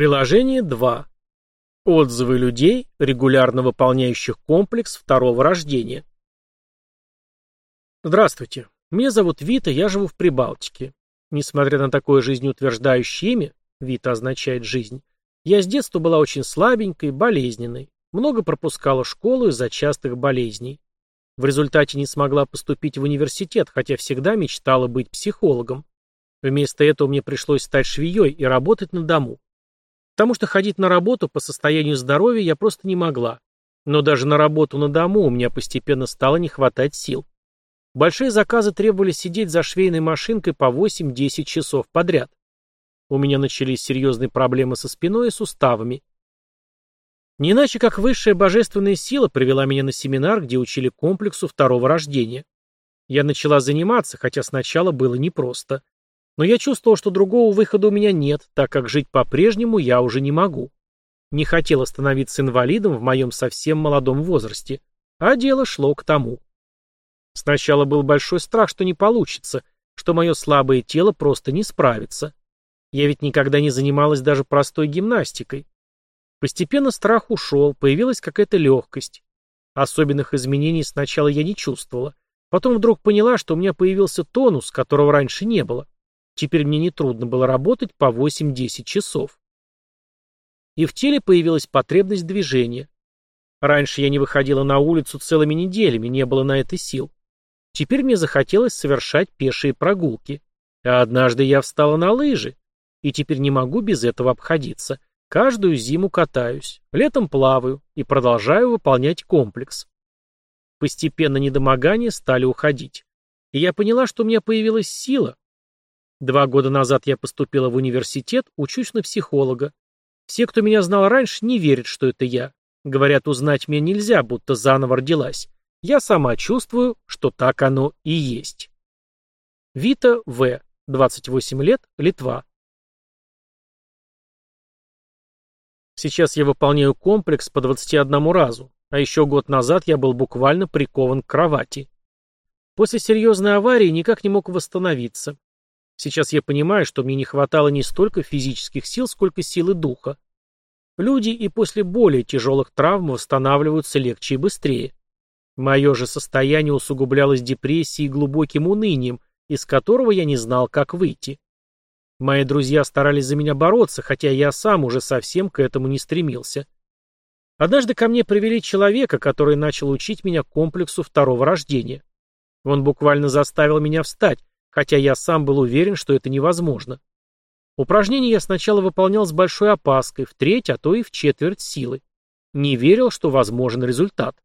Приложение 2. Отзывы людей, регулярно выполняющих комплекс второго рождения. Здравствуйте. Меня зовут Вита, я живу в Прибалтике. Несмотря на такое жизнеутверждающее имя, Вита означает «жизнь», я с детства была очень слабенькой, болезненной, много пропускала школу из-за частых болезней. В результате не смогла поступить в университет, хотя всегда мечтала быть психологом. Вместо этого мне пришлось стать швеей и работать на дому. Потому что ходить на работу по состоянию здоровья я просто не могла. Но даже на работу на дому у меня постепенно стало не хватать сил. Большие заказы требовали сидеть за швейной машинкой по 8-10 часов подряд. У меня начались серьезные проблемы со спиной и суставами. Не иначе, как высшая божественная сила привела меня на семинар, где учили комплексу второго рождения. Я начала заниматься, хотя сначала было непросто. Но я чувствовал, что другого выхода у меня нет, так как жить по-прежнему я уже не могу. Не хотел становиться инвалидом в моем совсем молодом возрасте, а дело шло к тому. Сначала был большой страх, что не получится, что мое слабое тело просто не справится. Я ведь никогда не занималась даже простой гимнастикой. Постепенно страх ушел, появилась какая-то легкость. Особенных изменений сначала я не чувствовала. Потом вдруг поняла, что у меня появился тонус, которого раньше не было. Теперь мне нетрудно было работать по 8-10 часов. И в теле появилась потребность движения. Раньше я не выходила на улицу целыми неделями, не было на это сил. Теперь мне захотелось совершать пешие прогулки. А однажды я встала на лыжи, и теперь не могу без этого обходиться. Каждую зиму катаюсь, летом плаваю и продолжаю выполнять комплекс. Постепенно недомогания стали уходить. И я поняла, что у меня появилась сила, Два года назад я поступила в университет, учусь на психолога. Все, кто меня знал раньше, не верят, что это я. Говорят, узнать меня нельзя, будто заново родилась. Я сама чувствую, что так оно и есть. Вита В. 28 лет, Литва. Сейчас я выполняю комплекс по 21 разу, а еще год назад я был буквально прикован к кровати. После серьезной аварии никак не мог восстановиться. Сейчас я понимаю, что мне не хватало не столько физических сил, сколько силы духа. Люди и после более тяжелых травм восстанавливаются легче и быстрее. Мое же состояние усугублялось депрессией и глубоким унынием, из которого я не знал, как выйти. Мои друзья старались за меня бороться, хотя я сам уже совсем к этому не стремился. Однажды ко мне привели человека, который начал учить меня комплексу второго рождения. Он буквально заставил меня встать, хотя я сам был уверен, что это невозможно. Упражнение я сначала выполнял с большой опаской, в треть, а то и в четверть силы. Не верил, что возможен результат.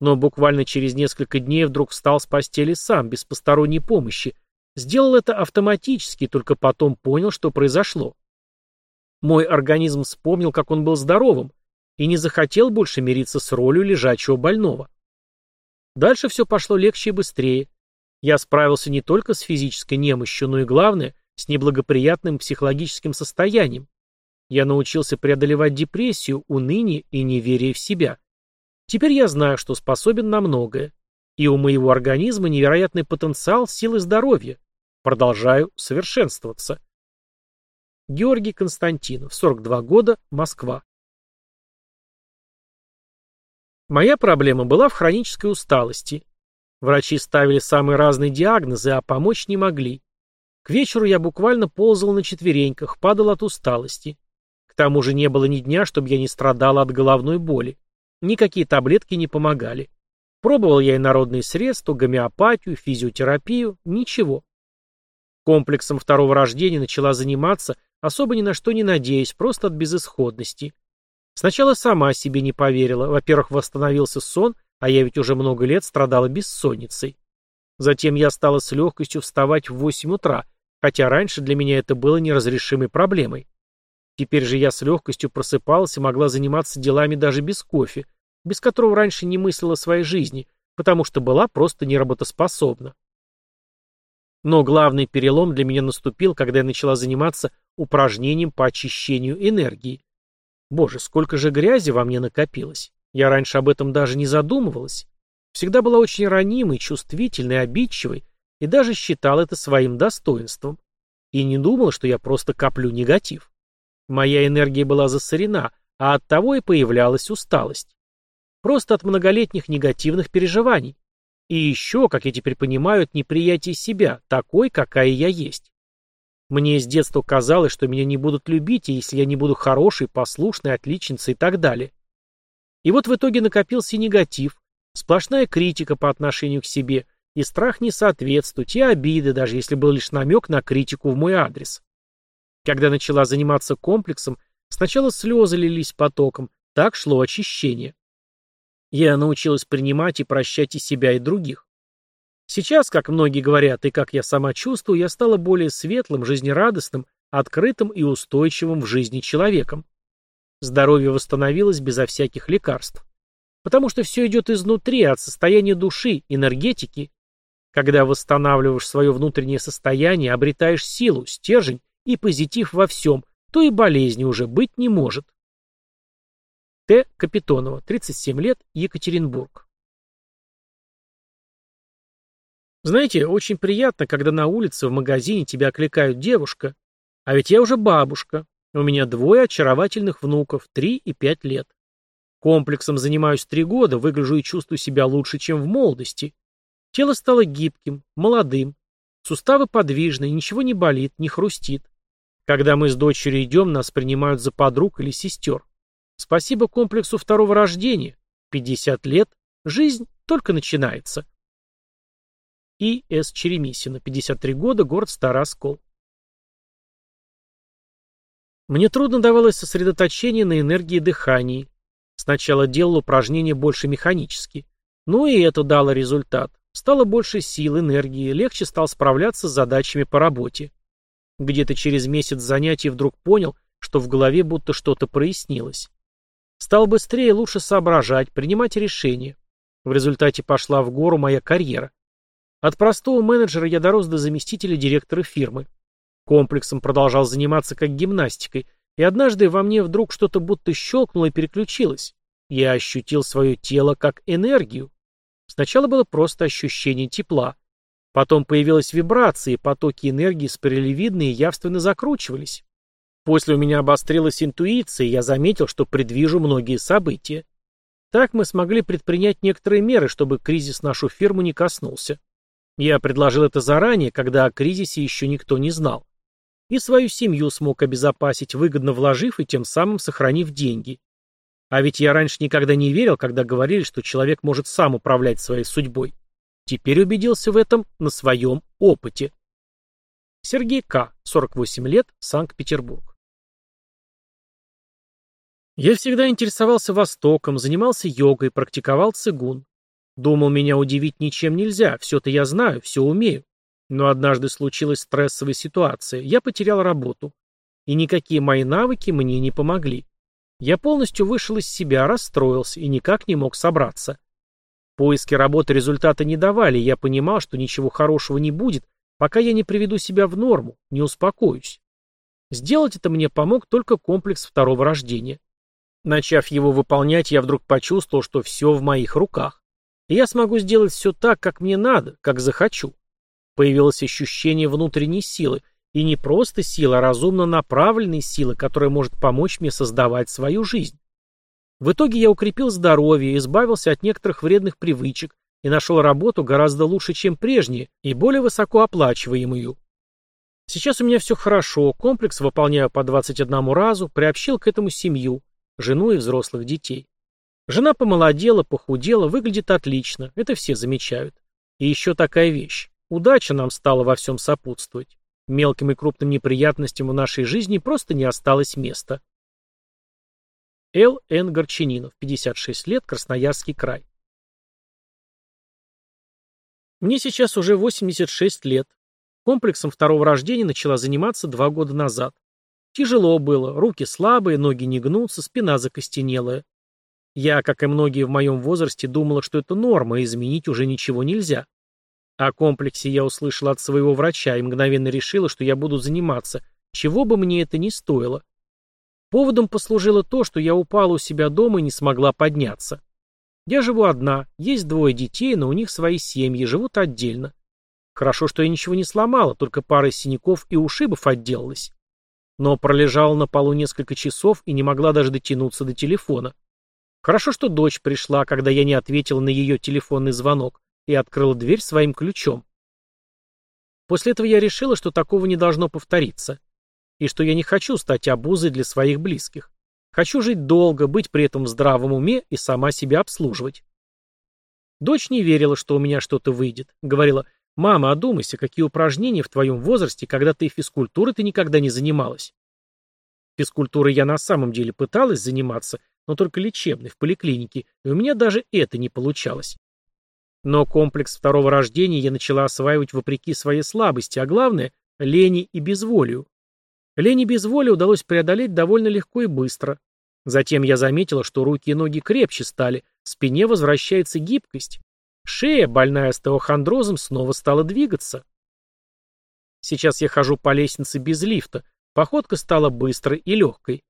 Но буквально через несколько дней вдруг встал с постели сам, без посторонней помощи. Сделал это автоматически, только потом понял, что произошло. Мой организм вспомнил, как он был здоровым, и не захотел больше мириться с ролью лежачего больного. Дальше все пошло легче и быстрее. Я справился не только с физической немощью, но и, главное, с неблагоприятным психологическим состоянием. Я научился преодолевать депрессию, уныние и неверие в себя. Теперь я знаю, что способен на многое. И у моего организма невероятный потенциал силы здоровья. Продолжаю совершенствоваться. Георгий Константинов, 42 года, Москва. Моя проблема была в хронической усталости. Врачи ставили самые разные диагнозы, а помочь не могли. К вечеру я буквально ползал на четвереньках, падал от усталости. К тому же не было ни дня, чтобы я не страдал от головной боли. Никакие таблетки не помогали. Пробовал я и народные средства, гомеопатию, физиотерапию, ничего. Комплексом второго рождения начала заниматься, особо ни на что не надеясь, просто от безысходности. Сначала сама себе не поверила. Во-первых, восстановился сон – а я ведь уже много лет страдала бессонницей. Затем я стала с легкостью вставать в 8 утра, хотя раньше для меня это было неразрешимой проблемой. Теперь же я с легкостью просыпалась и могла заниматься делами даже без кофе, без которого раньше не мыслила своей жизни, потому что была просто неработоспособна. Но главный перелом для меня наступил, когда я начала заниматься упражнением по очищению энергии. Боже, сколько же грязи во мне накопилось. Я раньше об этом даже не задумывалась. Всегда была очень ранимой, чувствительной, обидчивой и даже считал это своим достоинством. И не думала, что я просто коплю негатив. Моя энергия была засорена, а оттого и появлялась усталость. Просто от многолетних негативных переживаний. И еще, как я теперь понимаю, от неприятия себя, такой, какая я есть. Мне с детства казалось, что меня не будут любить, если я не буду хорошей, послушной, отличницей и так далее. И вот в итоге накопился негатив, сплошная критика по отношению к себе, и страх не соответствовать, и обиды, даже если был лишь намек на критику в мой адрес. Когда начала заниматься комплексом, сначала слезы лились потоком, так шло очищение. Я научилась принимать и прощать и себя, и других. Сейчас, как многие говорят, и как я сама чувствую, я стала более светлым, жизнерадостным, открытым и устойчивым в жизни человеком. Здоровье восстановилось безо всяких лекарств. Потому что все идет изнутри, от состояния души, энергетики. Когда восстанавливаешь свое внутреннее состояние, обретаешь силу, стержень и позитив во всем, то и болезни уже быть не может. Т. Капитонова, 37 лет, Екатеринбург. Знаете, очень приятно, когда на улице, в магазине тебя окликают девушка. А ведь я уже бабушка. У меня двое очаровательных внуков, три и пять лет. Комплексом занимаюсь три года, выгляжу и чувствую себя лучше, чем в молодости. Тело стало гибким, молодым. Суставы подвижны, ничего не болит, не хрустит. Когда мы с дочерью идем, нас принимают за подруг или сестер. Спасибо комплексу второго рождения. 50 лет, жизнь только начинается. И. С. Черемисина, 53 года, город Старый Оскол. Мне трудно давалось сосредоточение на энергии дыхания. Сначала делал упражнения больше механически. Ну и это дало результат. Стало больше сил, энергии, легче стал справляться с задачами по работе. Где-то через месяц занятий вдруг понял, что в голове будто что-то прояснилось. Стал быстрее и лучше соображать, принимать решения. В результате пошла в гору моя карьера. От простого менеджера я дорос до заместителя директора фирмы. Комплексом продолжал заниматься как гимнастикой, и однажды во мне вдруг что-то будто щелкнуло и переключилось. Я ощутил свое тело как энергию. Сначала было просто ощущение тепла. Потом появилась вибрация, и потоки энергии спиралевидные явственно закручивались. После у меня обострилась интуиция, и я заметил, что предвижу многие события. Так мы смогли предпринять некоторые меры, чтобы кризис нашу фирму не коснулся. Я предложил это заранее, когда о кризисе еще никто не знал и свою семью смог обезопасить, выгодно вложив и тем самым сохранив деньги. А ведь я раньше никогда не верил, когда говорили, что человек может сам управлять своей судьбой. Теперь убедился в этом на своем опыте. Сергей К., 48 лет, Санкт-Петербург. Я всегда интересовался Востоком, занимался йогой, практиковал цигун. Думал, меня удивить ничем нельзя, все-то я знаю, все умею. Но однажды случилась стрессовая ситуация, я потерял работу. И никакие мои навыки мне не помогли. Я полностью вышел из себя, расстроился и никак не мог собраться. Поиски работы результата не давали, я понимал, что ничего хорошего не будет, пока я не приведу себя в норму, не успокоюсь. Сделать это мне помог только комплекс второго рождения. Начав его выполнять, я вдруг почувствовал, что все в моих руках. И я смогу сделать все так, как мне надо, как захочу. Появилось ощущение внутренней силы, и не просто силы, а разумно направленной силы, которая может помочь мне создавать свою жизнь. В итоге я укрепил здоровье, избавился от некоторых вредных привычек и нашел работу гораздо лучше, чем прежние, и более высокооплачиваемую. Сейчас у меня все хорошо, комплекс выполняю по 21 разу, приобщил к этому семью, жену и взрослых детей. Жена помолодела, похудела, выглядит отлично, это все замечают. И еще такая вещь. Удача нам стала во всем сопутствовать. Мелким и крупным неприятностям в нашей жизни просто не осталось места. Л. Н. Горчининов, 56 лет, Красноярский край. Мне сейчас уже 86 лет. Комплексом второго рождения начала заниматься два года назад. Тяжело было, руки слабые, ноги не гнутся, спина закостенелая. Я, как и многие в моем возрасте, думала, что это норма, и изменить уже ничего нельзя. О комплексе я услышала от своего врача и мгновенно решила, что я буду заниматься, чего бы мне это ни стоило. Поводом послужило то, что я упала у себя дома и не смогла подняться. Я живу одна, есть двое детей, но у них свои семьи, живут отдельно. Хорошо, что я ничего не сломала, только парой синяков и ушибов отделалась. но пролежала на полу несколько часов и не могла даже дотянуться до телефона. Хорошо, что дочь пришла, когда я не ответил на ее телефонный звонок и открыла дверь своим ключом. После этого я решила, что такого не должно повториться, и что я не хочу стать обузой для своих близких. Хочу жить долго, быть при этом в здравом уме и сама себя обслуживать. Дочь не верила, что у меня что-то выйдет. Говорила, мама, одумайся, какие упражнения в твоем возрасте, когда ты физкультурой ты никогда не занималась. Физкультурой я на самом деле пыталась заниматься, но только лечебной, в поликлинике, и у меня даже это не получалось. Но комплекс второго рождения я начала осваивать вопреки своей слабости, а главное – лени и безволию. Лень и безволие удалось преодолеть довольно легко и быстро. Затем я заметила, что руки и ноги крепче стали, спине возвращается гибкость. Шея, больная остеохондрозом, снова стала двигаться. Сейчас я хожу по лестнице без лифта, походка стала быстрой и легкой.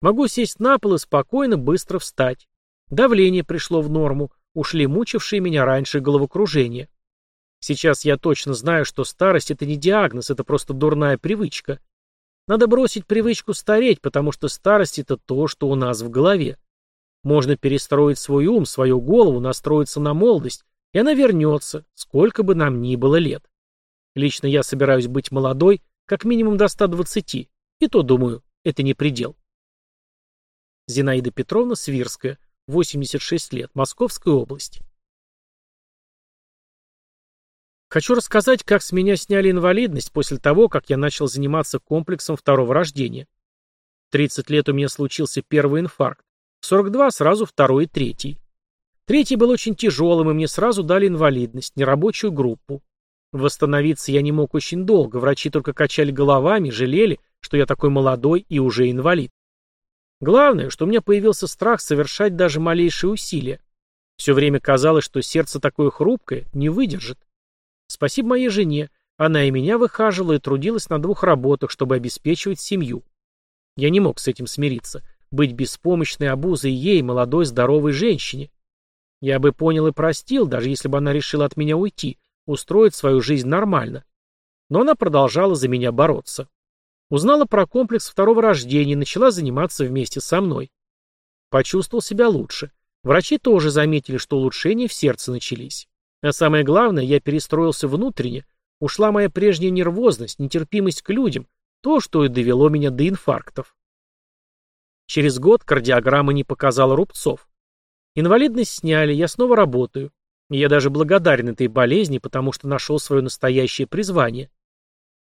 Могу сесть на пол и спокойно быстро встать. Давление пришло в норму, ушли мучившие меня раньше головокружения. Сейчас я точно знаю, что старость – это не диагноз, это просто дурная привычка. Надо бросить привычку стареть, потому что старость – это то, что у нас в голове. Можно перестроить свой ум, свою голову, настроиться на молодость, и она вернется, сколько бы нам ни было лет. Лично я собираюсь быть молодой, как минимум до 120, и то, думаю, это не предел. Зинаида Петровна Свирская, 86 лет, Московская область. Хочу рассказать, как с меня сняли инвалидность после того, как я начал заниматься комплексом второго рождения. В 30 лет у меня случился первый инфаркт, в 42 сразу второй и третий. Третий был очень тяжелым, и мне сразу дали инвалидность, нерабочую группу. Восстановиться я не мог очень долго, врачи только качали головами, жалели, что я такой молодой и уже инвалид. Главное, что у меня появился страх совершать даже малейшие усилия. Все время казалось, что сердце такое хрупкое, не выдержит. Спасибо моей жене. Она и меня выхаживала и трудилась на двух работах, чтобы обеспечивать семью. Я не мог с этим смириться. Быть беспомощной обузой ей, молодой, здоровой женщине. Я бы понял и простил, даже если бы она решила от меня уйти, устроить свою жизнь нормально. Но она продолжала за меня бороться. Узнала про комплекс второго рождения и начала заниматься вместе со мной. Почувствовал себя лучше. Врачи тоже заметили, что улучшения в сердце начались. А самое главное, я перестроился внутренне. Ушла моя прежняя нервозность, нетерпимость к людям, то, что и довело меня до инфарктов. Через год кардиограмма не показала рубцов. Инвалидность сняли, я снова работаю. Я даже благодарен этой болезни, потому что нашел свое настоящее призвание.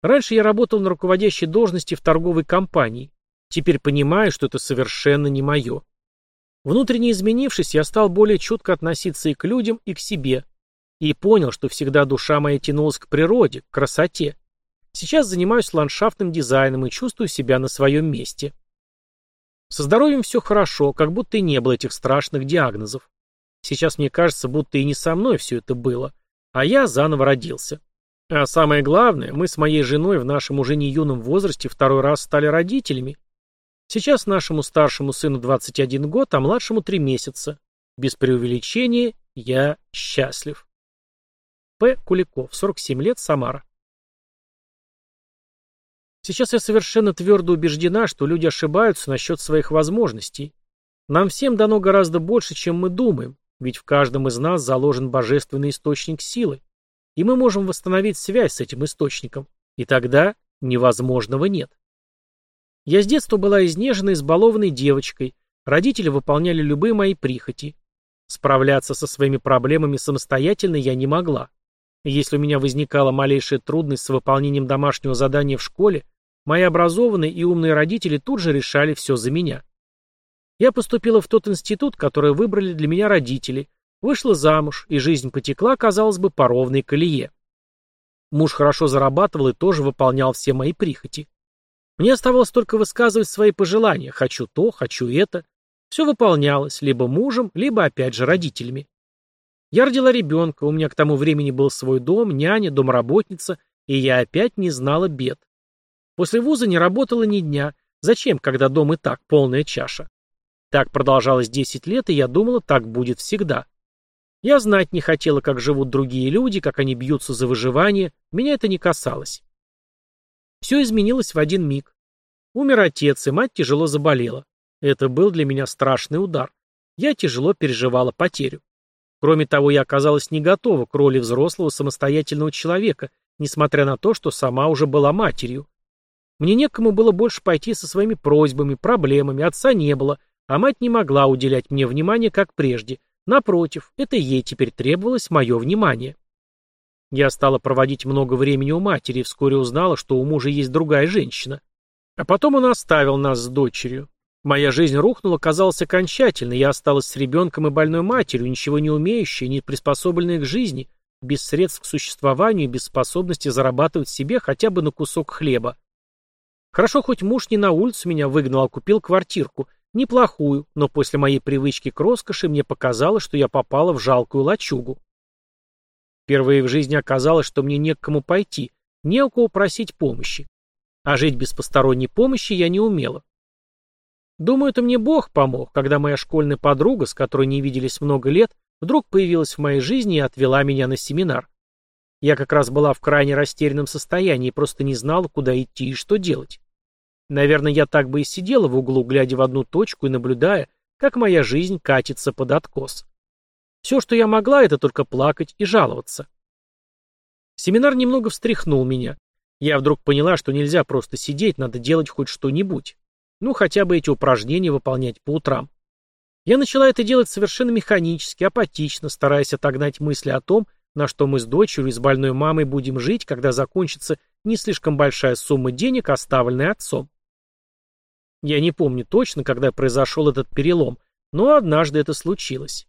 Раньше я работал на руководящей должности в торговой компании. Теперь понимаю, что это совершенно не мое. Внутренне изменившись, я стал более чутко относиться и к людям, и к себе. И понял, что всегда душа моя тянулась к природе, к красоте. Сейчас занимаюсь ландшафтным дизайном и чувствую себя на своем месте. Со здоровьем все хорошо, как будто и не было этих страшных диагнозов. Сейчас мне кажется, будто и не со мной все это было, а я заново родился. А самое главное, мы с моей женой в нашем уже не юном возрасте второй раз стали родителями. Сейчас нашему старшему сыну 21 год, а младшему 3 месяца. Без преувеличения, я счастлив. П. Куликов, 47 лет, Самара. Сейчас я совершенно твердо убеждена, что люди ошибаются насчет своих возможностей. Нам всем дано гораздо больше, чем мы думаем, ведь в каждом из нас заложен божественный источник силы, и мы можем восстановить связь с этим источником, и тогда невозможного нет. Я с детства была изнеженной, избалованной девочкой, родители выполняли любые мои прихоти. Справляться со своими проблемами самостоятельно я не могла. Если у меня возникала малейшая трудность с выполнением домашнего задания в школе, мои образованные и умные родители тут же решали все за меня. Я поступила в тот институт, который выбрали для меня родители, вышла замуж, и жизнь потекла, казалось бы, по ровной колее. Муж хорошо зарабатывал и тоже выполнял все мои прихоти. Мне оставалось только высказывать свои пожелания. Хочу то, хочу это. Все выполнялось либо мужем, либо опять же родителями. Я родила ребенка, у меня к тому времени был свой дом, няня, домработница, и я опять не знала бед. После вуза не работала ни дня. Зачем, когда дом и так полная чаша? Так продолжалось 10 лет, и я думала, так будет всегда. Я знать не хотела, как живут другие люди, как они бьются за выживание, меня это не касалось. Все изменилось в один миг. Умер отец, и мать тяжело заболела. Это был для меня страшный удар. Я тяжело переживала потерю. Кроме того, я оказалась не готова к роли взрослого самостоятельного человека, несмотря на то, что сама уже была матерью. Мне некому было больше пойти со своими просьбами, проблемами, отца не было, а мать не могла уделять мне внимания, как прежде. Напротив, это ей теперь требовалось мое внимание. Я стала проводить много времени у матери и вскоре узнала, что у мужа есть другая женщина. А потом он оставил нас с дочерью. Моя жизнь рухнула, казалось, окончательно, я осталась с ребенком и больной матерью, ничего не умеющей, не приспособленной к жизни, без средств к существованию, без способности зарабатывать себе хотя бы на кусок хлеба. Хорошо, хоть муж не на улицу меня выгнал, а купил квартирку. Неплохую, но после моей привычки к роскоши мне показалось, что я попала в жалкую лачугу. Впервые в жизни оказалось, что мне не к кому пойти, не у кого просить помощи. А жить без посторонней помощи я не умела. Думаю, это мне Бог помог, когда моя школьная подруга, с которой не виделись много лет, вдруг появилась в моей жизни и отвела меня на семинар. Я как раз была в крайне растерянном состоянии и просто не знала, куда идти и что делать. Наверное, я так бы и сидела в углу, глядя в одну точку и наблюдая, как моя жизнь катится под откос. Все, что я могла, это только плакать и жаловаться. Семинар немного встряхнул меня. Я вдруг поняла, что нельзя просто сидеть, надо делать хоть что-нибудь. Ну, хотя бы эти упражнения выполнять по утрам. Я начала это делать совершенно механически, апатично, стараясь отогнать мысли о том, на что мы с дочерью и с больной мамой будем жить, когда закончится не слишком большая сумма денег, оставленная отцом. Я не помню точно, когда произошел этот перелом, но однажды это случилось.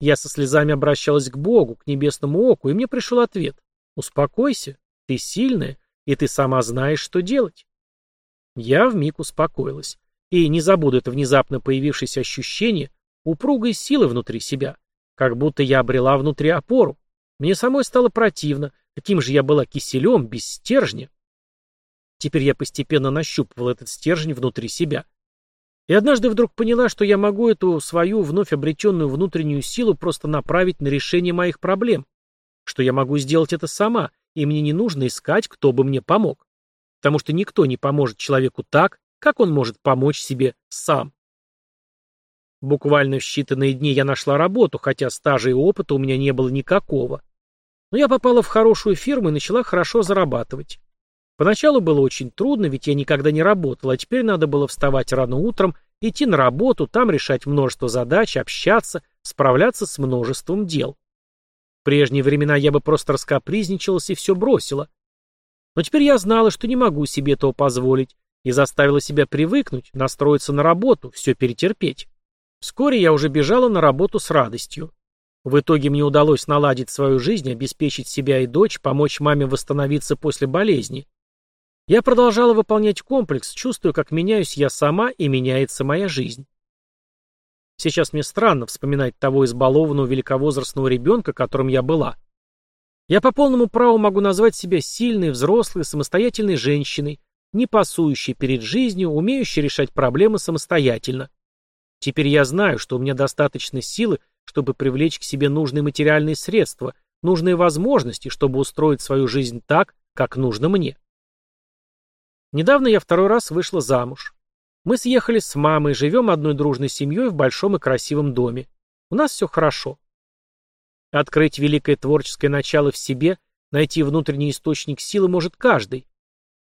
Я со слезами обращалась к Богу, к небесному оку, и мне пришел ответ. «Успокойся, ты сильная, и ты сама знаешь, что делать». Я вмиг успокоилась. И не забуду это внезапно появившееся ощущение упругой силы внутри себя, как будто я обрела внутри опору. Мне самой стало противно, каким же я была киселем, без стержня. Теперь я постепенно нащупывал этот стержень внутри себя. И однажды вдруг поняла, что я могу эту свою вновь обретенную внутреннюю силу просто направить на решение моих проблем, что я могу сделать это сама, и мне не нужно искать, кто бы мне помог. Потому что никто не поможет человеку так, как он может помочь себе сам. Буквально в считанные дни я нашла работу, хотя стажа и опыта у меня не было никакого. Но я попала в хорошую фирму и начала хорошо зарабатывать. Поначалу было очень трудно, ведь я никогда не работал, а теперь надо было вставать рано утром, идти на работу, там решать множество задач, общаться, справляться с множеством дел. В прежние времена я бы просто раскопризничалась и все бросила. Но теперь я знала, что не могу себе этого позволить, и заставила себя привыкнуть, настроиться на работу, все перетерпеть. Вскоре я уже бежала на работу с радостью. В итоге мне удалось наладить свою жизнь, обеспечить себя и дочь, помочь маме восстановиться после болезни. Я продолжала выполнять комплекс, чувствуя, как меняюсь я сама и меняется моя жизнь. Сейчас мне странно вспоминать того избалованного великовозрастного ребенка, которым я была. Я по полному праву могу назвать себя сильной, взрослой, самостоятельной женщиной, не пасующей перед жизнью, умеющей решать проблемы самостоятельно. Теперь я знаю, что у меня достаточно силы, чтобы привлечь к себе нужные материальные средства, нужные возможности, чтобы устроить свою жизнь так, как нужно мне. Недавно я второй раз вышла замуж. Мы съехали с мамой, живем одной дружной семьей в большом и красивом доме. У нас все хорошо. Открыть великое творческое начало в себе, найти внутренний источник силы может каждый.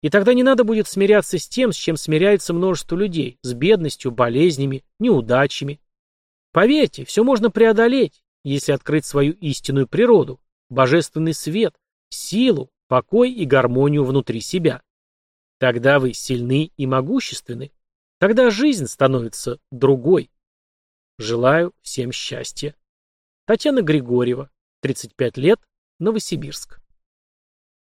И тогда не надо будет смиряться с тем, с чем смиряется множество людей, с бедностью, болезнями, неудачами. Поверьте, все можно преодолеть, если открыть свою истинную природу, божественный свет, силу, покой и гармонию внутри себя. Тогда вы сильны и могущественны. Тогда жизнь становится другой. Желаю всем счастья. Татьяна Григорьева, 35 лет, Новосибирск.